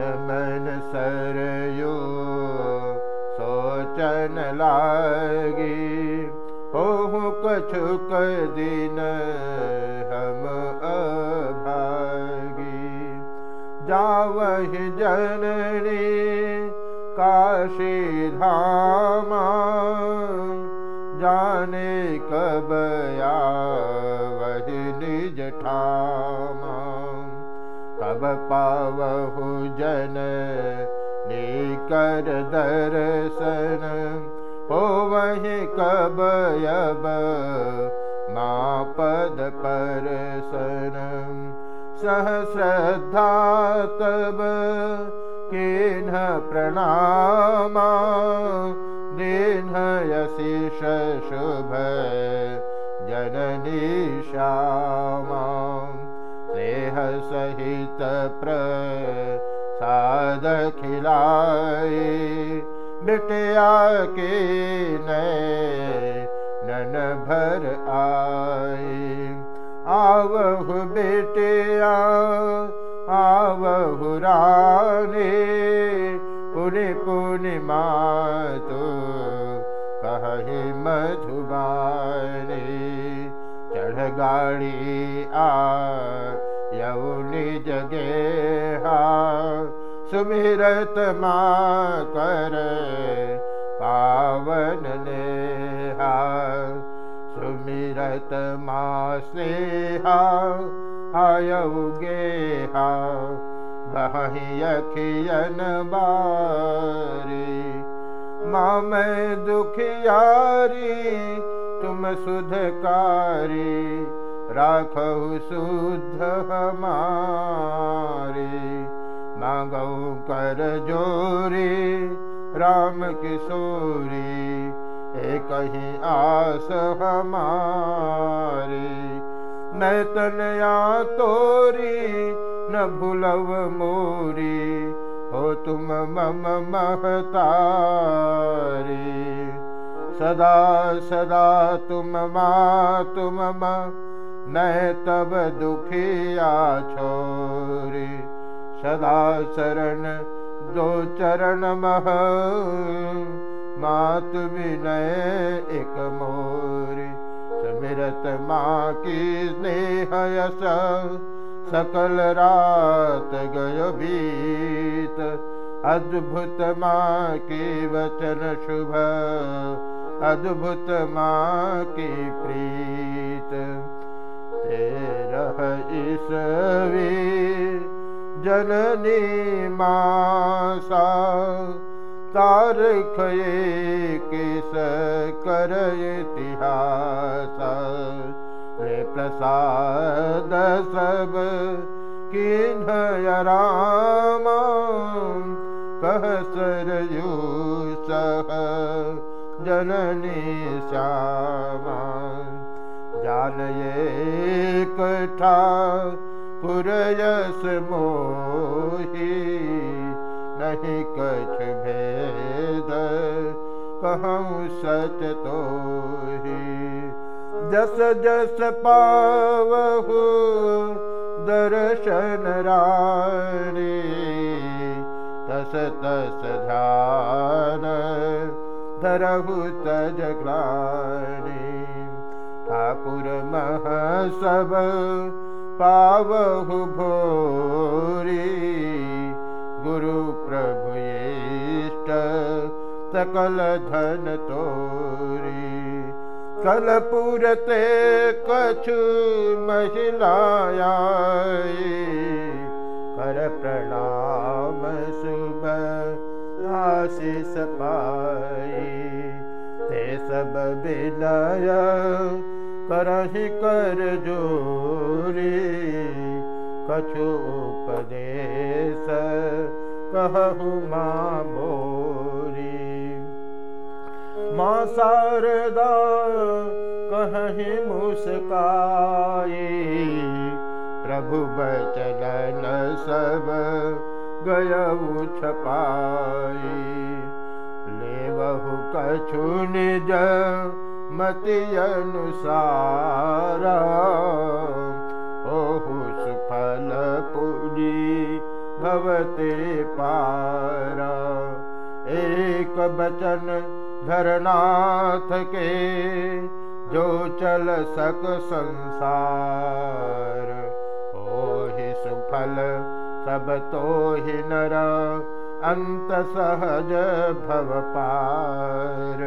मन सरयो सोचन लागी। दिन हम अभागी। जावहि जननी काशी धामा जाने कब कब पावहु जन निकर दर्शन। हो वही कब अब माँ पद परसन सहस्रद्धा तब किन् प्रणामा। दीनयशिष शुभ जननी श्यामा सहित प्रसाद खिलाए बिटिया के आए। आवहु बेटिया आवहु रानी पुनि पुनि मातु कहि मधुबानी। चढ़ गाड़ी आ यौनि जगे हा सुमिरत माँ कर पावन नेहा सुमिरत माँ स्नेहा आयौगे हा बही अखियन बारी। माँ मैं दुखियारी तुम सुधकारी राखहु शुद्ध हमारी। मांगौ कर जोरी, राम किशोरी एक ही आस हमारी। मैं तनया तोरी, न भूलव मोरी, हो तुम मम महतारी। सदा सदा तुम मा, तुम मैं तब दुखिया छोरी सदा शरण दो चरण मह। मात विनय एक मोरी। माँ की स्नेह यश। सकल रात गय बीत। अद्भुत माँ की वचन शुभ। अद्भुत माँ की प्रीत ईसवी जननी मासा तारख किस कर इतिहास रे प्रसाद सब सरयू सह जननी श्यामा कठा पुरयस मोही नहीं कछ भेद कहूँ सच तो ही जस जस पावहु दर्शन तस तस ध्यान धरहु तजग्लानी ठाकुर मह सब पावहु भोरी। गुरु प्रभु इष्ट सकल धन तोरी। महिलाया कर प्रणाम शुभ आशीष पाई। ते सब विनय करहि कर जोरी कछु उपदेश कहु माँ कहीं प्रभु बचन सब गयऊ छपाई ले बहु कछु निज मति अनुसारा ओहु सुफल पूरी भवते पारा। एक बचन धरनाथ के जो चल सक संसार। हो ही सुफल सब तो ही नर अंत सहज भव पार